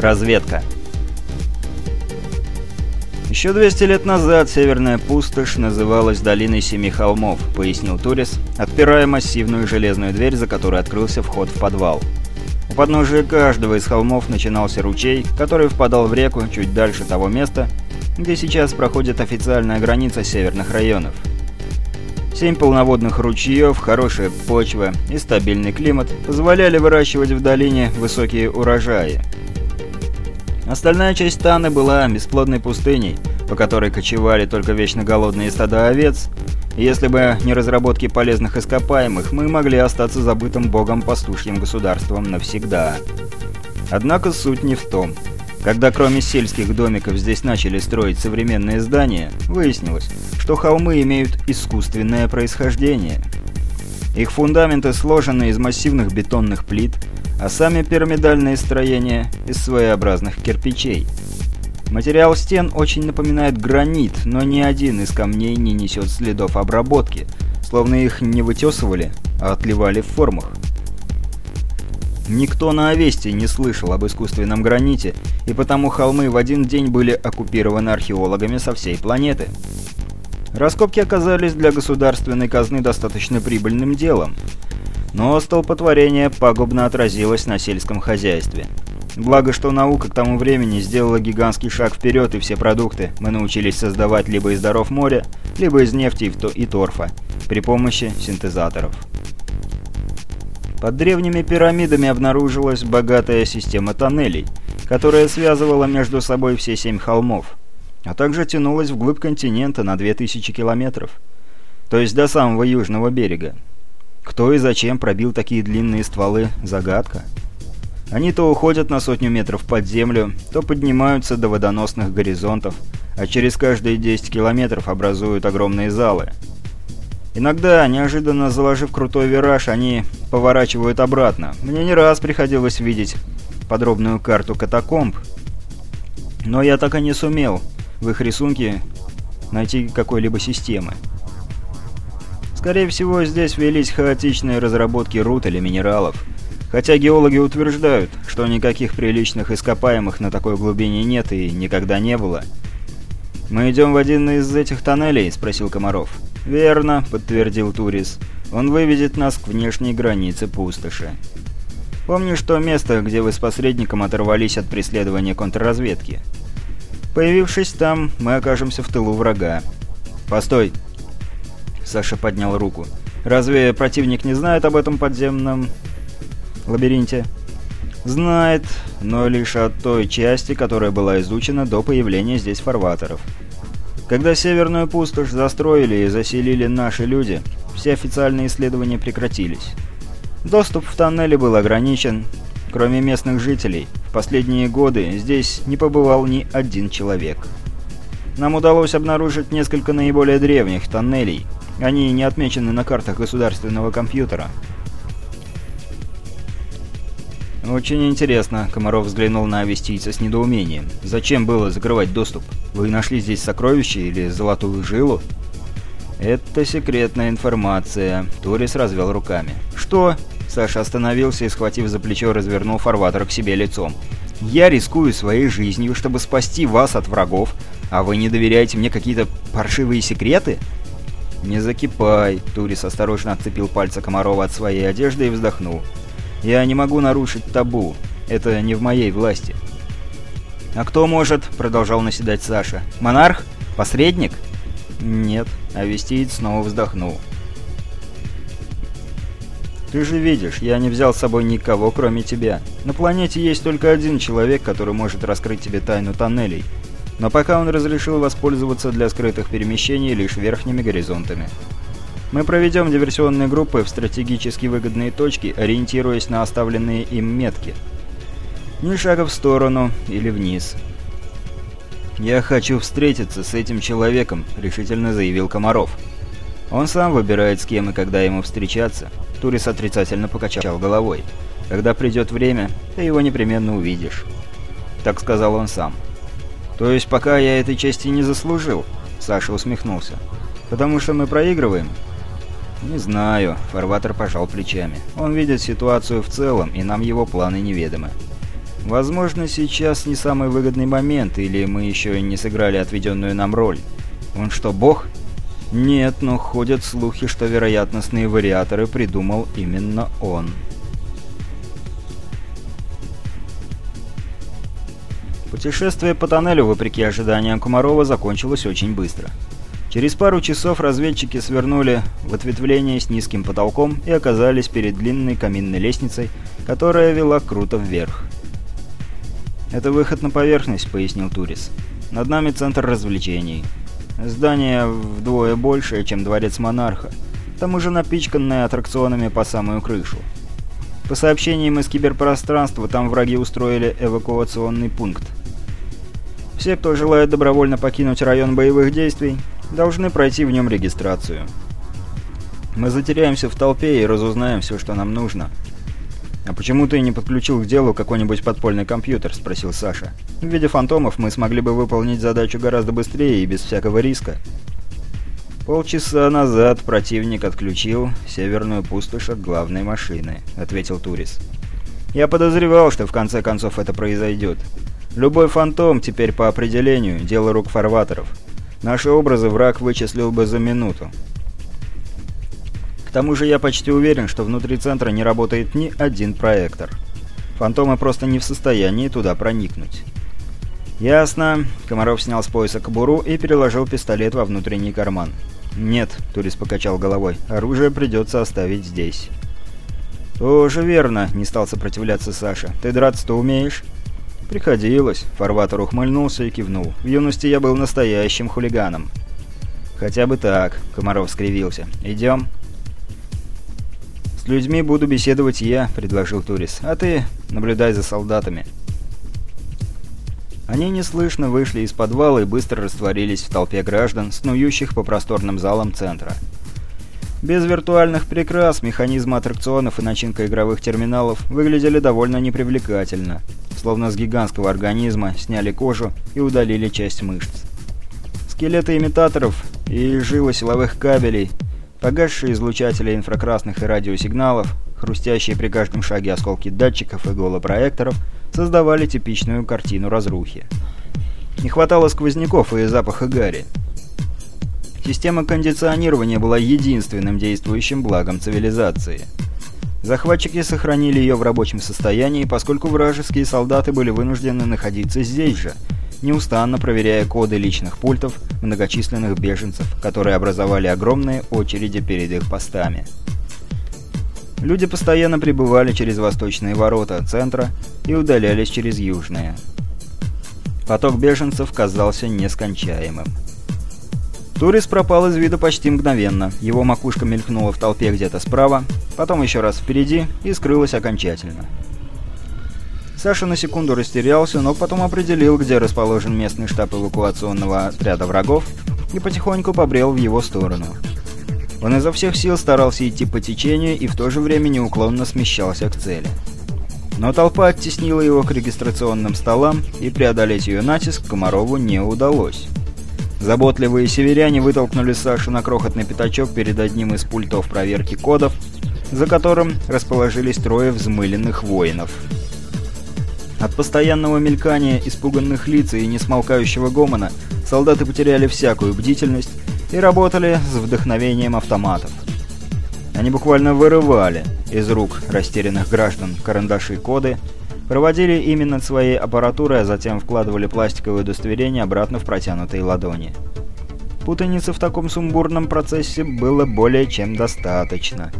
Разведка. «Еще 200 лет назад Северная пустошь называлась Долиной Семи Холмов», — пояснил Турис, отпирая массивную железную дверь, за которой открылся вход в подвал. У подножия каждого из холмов начинался ручей, который впадал в реку чуть дальше того места, где сейчас проходит официальная граница северных районов. Семь полноводных ручьев, хорошая почва и стабильный климат позволяли выращивать в долине высокие урожаи. Остальная часть Таны была бесплодной пустыней, по которой кочевали только вечно голодные стада овец, если бы не разработки полезных ископаемых, мы могли остаться забытым богом пастушьим государством навсегда. Однако суть не в том. Когда кроме сельских домиков здесь начали строить современные здания, выяснилось, что холмы имеют искусственное происхождение. Их фундаменты сложены из массивных бетонных плит, а сами пирамидальные строения из своеобразных кирпичей. Материал стен очень напоминает гранит, но ни один из камней не несет следов обработки, словно их не вытесывали, а отливали в формах. Никто на Овесте не слышал об искусственном граните, и потому холмы в один день были оккупированы археологами со всей планеты. Раскопки оказались для государственной казны достаточно прибыльным делом. Но столпотворение пагубно отразилось на сельском хозяйстве. Благо, что наука к тому времени сделала гигантский шаг вперед, и все продукты мы научились создавать либо из даров моря, либо из нефти и торфа, при помощи синтезаторов. Под древними пирамидами обнаружилась богатая система тоннелей, которая связывала между собой все семь холмов, а также тянулась вглубь континента на 2000 километров, то есть до самого южного берега. Кто и зачем пробил такие длинные стволы – загадка. Они то уходят на сотню метров под землю, то поднимаются до водоносных горизонтов, а через каждые 10 километров образуют огромные залы. Иногда, неожиданно заложив крутой вираж, они поворачивают обратно. Мне не раз приходилось видеть подробную карту катакомб, но я так и не сумел в их рисунке найти какой-либо системы. Скорее всего, здесь велись хаотичные разработки руд или минералов. Хотя геологи утверждают, что никаких приличных ископаемых на такой глубине нет и никогда не было. «Мы идем в один из этих тоннелей?» – спросил Комаров. «Верно», – подтвердил Турис. «Он выведет нас к внешней границе пустоши». «Помнишь то место, где вы с посредником оторвались от преследования контрразведки?» «Появившись там, мы окажемся в тылу врага». «Постой!» Саша поднял руку. «Разве противник не знает об этом подземном лабиринте?» «Знает, но лишь от той части, которая была изучена до появления здесь фарватеров. Когда Северную пустошь застроили и заселили наши люди, все официальные исследования прекратились. Доступ в тоннели был ограничен. Кроме местных жителей, последние годы здесь не побывал ни один человек. Нам удалось обнаружить несколько наиболее древних тоннелей – они не отмечены на картах государственного компьютера. «Очень интересно», — Комаров взглянул на авестийца с недоумением. «Зачем было закрывать доступ? Вы нашли здесь сокровище или золотую жилу?» «Это секретная информация», — Торис развел руками. «Что?» — Саша остановился и, схватив за плечо, развернул фарватер к себе лицом. «Я рискую своей жизнью, чтобы спасти вас от врагов, а вы не доверяете мне какие-то паршивые секреты?» «Не закипай!» — Турис осторожно отцепил пальцы Комарова от своей одежды и вздохнул. «Я не могу нарушить табу. Это не в моей власти». «А кто может?» — продолжал наседать Саша. «Монарх? Посредник?» «Нет», — Авестиец снова вздохнул. «Ты же видишь, я не взял с собой никого, кроме тебя. На планете есть только один человек, который может раскрыть тебе тайну тоннелей но пока он разрешил воспользоваться для скрытых перемещений лишь верхними горизонтами. Мы проведем диверсионные группы в стратегически выгодные точки, ориентируясь на оставленные им метки. Ни шага в сторону или вниз. «Я хочу встретиться с этим человеком», — решительно заявил Комаров. «Он сам выбирает, с кем и когда ему встречаться». Турис отрицательно покачал головой. «Когда придет время, ты его непременно увидишь». Так сказал он сам. «То есть пока я этой чести не заслужил?» Саша усмехнулся. «Потому что мы проигрываем?» «Не знаю», — Фарватер пожал плечами. «Он видит ситуацию в целом, и нам его планы неведомы. Возможно, сейчас не самый выгодный момент, или мы еще не сыграли отведенную нам роль. Он что, бог? Нет, но ходят слухи, что вероятностные вариаторы придумал именно он. Путешествие по тоннелю, вопреки ожиданиям Комарова, закончилось очень быстро. Через пару часов разведчики свернули в ответвление с низким потолком и оказались перед длинной каминной лестницей, которая вела круто вверх. «Это выход на поверхность», — пояснил Турис. «Над нами центр развлечений. Здание вдвое большее, чем дворец монарха, к тому же напичканное аттракционами по самую крышу. По сообщениям из киберпространства, там враги устроили эвакуационный пункт. Все, кто желает добровольно покинуть район боевых действий, должны пройти в нем регистрацию. Мы затеряемся в толпе и разузнаем все, что нам нужно. «А почему ты не подключил к делу какой-нибудь подпольный компьютер?» – спросил Саша. «В виде фантомов мы смогли бы выполнить задачу гораздо быстрее и без всякого риска». «Полчаса назад противник отключил северную пустошь от главной машины», — ответил Турис. «Я подозревал, что в конце концов это произойдет. Любой фантом теперь по определению — дело рук фарватеров. Наши образы враг вычислил бы за минуту. К тому же я почти уверен, что внутри центра не работает ни один проектор. Фантомы просто не в состоянии туда проникнуть. «Ясно». Комаров снял с пояса кобуру и переложил пистолет во внутренний карман. «Нет», — турист покачал головой, — «оружие придется оставить здесь». «Тоже верно», — не стал сопротивляться Саша. «Ты драться-то умеешь?» «Приходилось», — Фарватер ухмыльнулся и кивнул. «В юности я был настоящим хулиганом». «Хотя бы так», — Комаров скривился. «Идем?» «С людьми буду беседовать я», — предложил Турис. «А ты наблюдай за солдатами». Они неслышно вышли из подвала и быстро растворились в толпе граждан, снующих по просторным залам центра. Без виртуальных прикрас механизмы аттракционов и начинка игровых терминалов выглядели довольно непривлекательно словно с гигантского организма, сняли кожу и удалили часть мышц. Скелеты имитаторов и жилы силовых кабелей, погасшие излучатели инфракрасных и радиосигналов, хрустящие при каждом шаге осколки датчиков и голопроекторов создавали типичную картину разрухи. Не хватало сквозняков и запаха гари. Система кондиционирования была единственным действующим благом цивилизации – Захватчики сохранили ее в рабочем состоянии, поскольку вражеские солдаты были вынуждены находиться здесь же, неустанно проверяя коды личных пультов многочисленных беженцев, которые образовали огромные очереди перед их постами. Люди постоянно прибывали через восточные ворота центра и удалялись через южные. Поток беженцев казался нескончаемым. Турис пропал из вида почти мгновенно. Его макушка мелькнула в толпе где-то справа, потом еще раз впереди и скрылась окончательно. Саша на секунду растерялся, но потом определил, где расположен местный штаб эвакуационного отряда врагов, и потихоньку побрел в его сторону. Он изо всех сил старался идти по течению и в то же время неуклонно смещался к цели. Но толпа оттеснила его к регистрационным столам, и преодолеть ее натиск Комарову не удалось. Заботливые северяне вытолкнули Сашу на крохотный пятачок перед одним из пультов проверки кодов, за которым расположились трое взмыленных воинов. От постоянного мелькания испуганных лиц и несмолкающего гомона солдаты потеряли всякую бдительность и работали с вдохновением автоматов. Они буквально вырывали из рук растерянных граждан карандаши-коды Проводили именно своей аппаратурой, а затем вкладывали пластиковое удостоверение обратно в протянутые ладони. Путаницы в таком сумбурном процессе было более чем достаточно.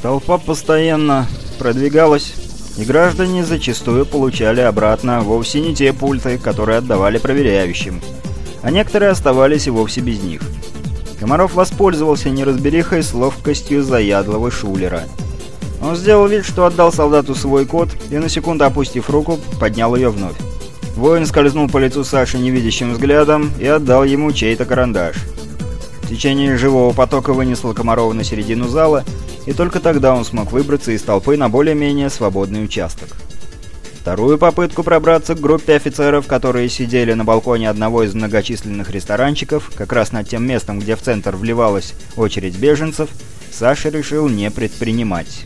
Толпа постоянно продвигалась, и граждане зачастую получали обратно вовсе не те пульты, которые отдавали проверяющим, а некоторые оставались и вовсе без них. Комаров воспользовался неразберихой с ловкостью заядлого шулера – он сделал вид, что отдал солдату свой код и, на секунду опустив руку, поднял ее вновь. Воин скользнул по лицу Саши невидящим взглядом и отдал ему чей-то карандаш. Течение живого потока вынесло Комарова на середину зала, и только тогда он смог выбраться из толпы на более-менее свободный участок. Вторую попытку пробраться к группе офицеров, которые сидели на балконе одного из многочисленных ресторанчиков, как раз над тем местом, где в центр вливалась очередь беженцев, Саша решил не предпринимать.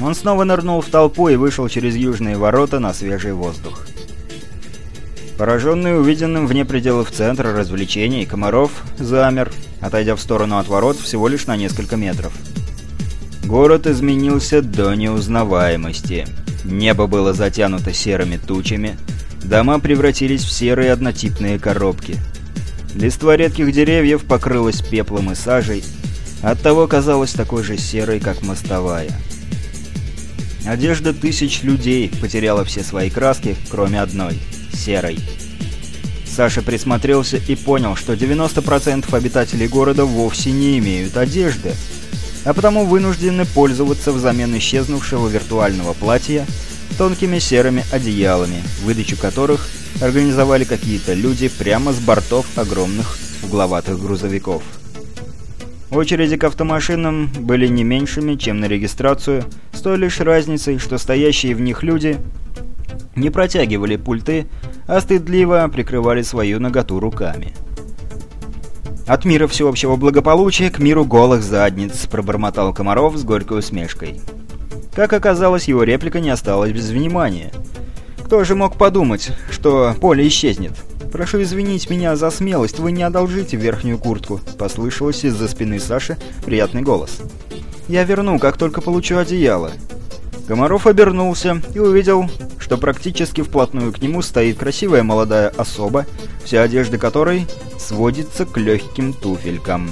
Он снова нырнул в толпу и вышел через южные ворота на свежий воздух. Пораженный увиденным вне пределов центра развлечений, Комаров замер, отойдя в сторону от ворот всего лишь на несколько метров. Город изменился до неузнаваемости. Небо было затянуто серыми тучами, дома превратились в серые однотипные коробки. Листва редких деревьев покрылась пеплом и сажей, оттого казалась такой же серой, как мостовая. Одежда тысяч людей потеряла все свои краски, кроме одной — серой. Саша присмотрелся и понял, что 90% обитателей города вовсе не имеют одежды, а потому вынуждены пользоваться взамен исчезнувшего виртуального платья тонкими серыми одеялами, выдачу которых организовали какие-то люди прямо с бортов огромных угловатых грузовиков. Очереди к автомашинам были не меньшими, чем на регистрацию, с той лишь разницей, что стоящие в них люди не протягивали пульты, а стыдливо прикрывали свою наготу руками. «От мира всеобщего благополучия к миру голых задниц», — пробормотал Комаров с горькой усмешкой. Как оказалось, его реплика не осталась без внимания. Кто же мог подумать, что поле исчезнет? «Прошу извинить меня за смелость, вы не одолжите верхнюю куртку», — послышалось из-за спины Саши приятный голос. «Я верну, как только получу одеяло». Комаров обернулся и увидел, что практически вплотную к нему стоит красивая молодая особа, вся одежда которой сводится к легким туфелькам.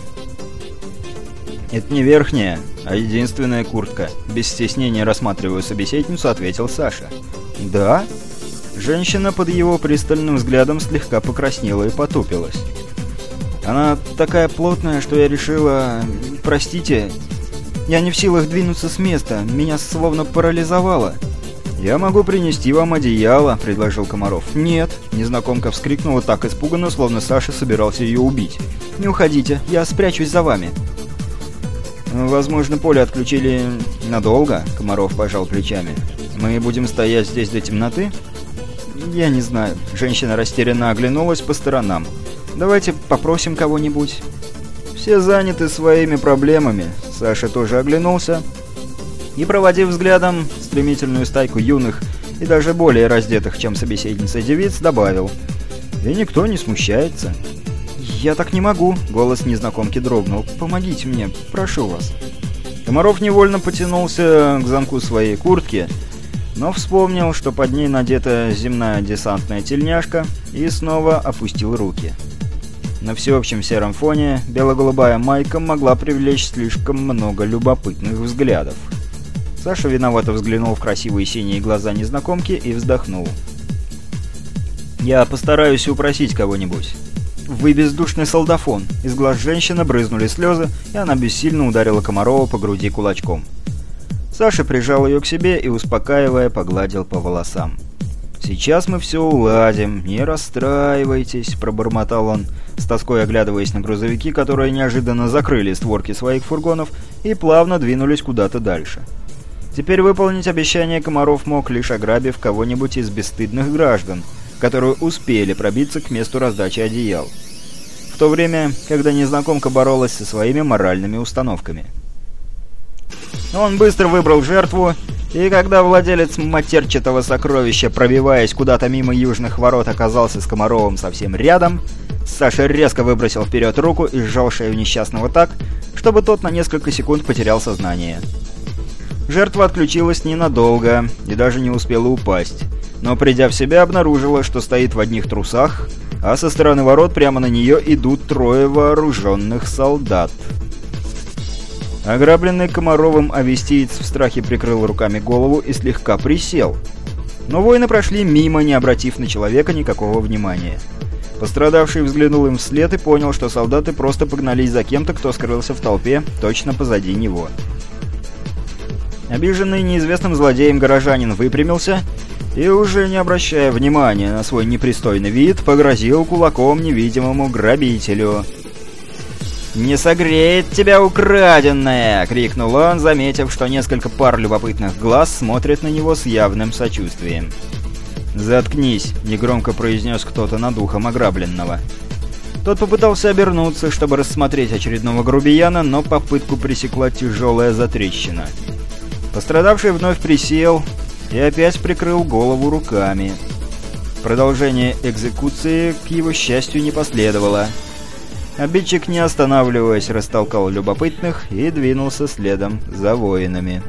«Это не верхняя, а единственная куртка», — без стеснения рассматривая собеседницу, ответил Саша. «Да?» Женщина под его пристальным взглядом слегка покраснела и потупилась. «Она такая плотная, что я решила... Простите, я не в силах двинуться с места, меня словно парализовало». «Я могу принести вам одеяло», — предложил Комаров. «Нет», — незнакомка вскрикнула так испуганно, словно Саша собирался ее убить. «Не уходите, я спрячусь за вами». «Возможно, поле отключили надолго», — Комаров пожал плечами. «Мы будем стоять здесь до темноты?» «Я не знаю». Женщина растерянно оглянулась по сторонам. «Давайте попросим кого-нибудь». «Все заняты своими проблемами», Саша тоже оглянулся и, проводив взглядом стремительную стайку юных и даже более раздетых, чем собеседница девиц, добавил «И никто не смущается». «Я так не могу», — голос незнакомки дрогнул. «Помогите мне, прошу вас». Комаров невольно потянулся к замку своей куртки, но вспомнил, что под ней надета земная десантная тельняшка, и снова опустил руки. На всеобщем сером фоне бело-голубая майка могла привлечь слишком много любопытных взглядов. Саша виновато взглянул в красивые синие глаза незнакомки и вздохнул. «Я постараюсь упросить кого-нибудь». «Вы бездушный солдафон!» Из глаз женщины брызнули слезы, и она бессильно ударила Комарова по груди кулачком. Саша прижал ее к себе и, успокаивая, погладил по волосам. «Сейчас мы все уладим, не расстраивайтесь», — пробормотал он, с тоской оглядываясь на грузовики, которые неожиданно закрыли створки своих фургонов и плавно двинулись куда-то дальше. Теперь выполнить обещание Комаров мог, лишь ограбив кого-нибудь из бесстыдных граждан, которые успели пробиться к месту раздачи одеял. В то время, когда незнакомка боролась со своими моральными установками. Он быстро выбрал жертву и когда владелец матерчатого сокровища, пробиваясь куда-то мимо южных ворот, оказался с Комаровым совсем рядом, Саша резко выбросил вперед руку и сжал шею несчастного так, чтобы тот на несколько секунд потерял сознание. Жертва отключилась ненадолго и даже не успела упасть, но придя в себя, обнаружила, что стоит в одних трусах, а со стороны ворот прямо на нее идут трое вооруженных солдат. Ограбленный Комаровым авестиец в страхе прикрыл руками голову и слегка присел. Но воины прошли мимо, не обратив на человека никакого внимания. Пострадавший взглянул им вслед и понял, что солдаты просто погнались за кем-то, кто скрылся в толпе, точно позади него. Обиженный неизвестным злодеем горожанин выпрямился и, уже не обращая внимания на свой непристойный вид, погрозил кулаком невидимому грабителю – «Не согреет тебя украденное!» — крикнул он, заметив, что несколько пар любопытных глаз смотрят на него с явным сочувствием. «Заткнись!» — негромко произнес кто-то над ухом ограбленного. Тот попытался обернуться, чтобы рассмотреть очередного грубияна, но попытку пресекла тяжелая затрещина. Пострадавший вновь присел и опять прикрыл голову руками. Продолжение экзекуции, к его счастью, не последовало. Обидчик, не останавливаясь, растолкал любопытных и двинулся следом за воинами.